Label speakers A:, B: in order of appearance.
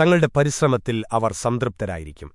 A: തങ്ങളുടെ പരിശ്രമത്തിൽ അവർ സംതൃപ്തരായിരിക്കും.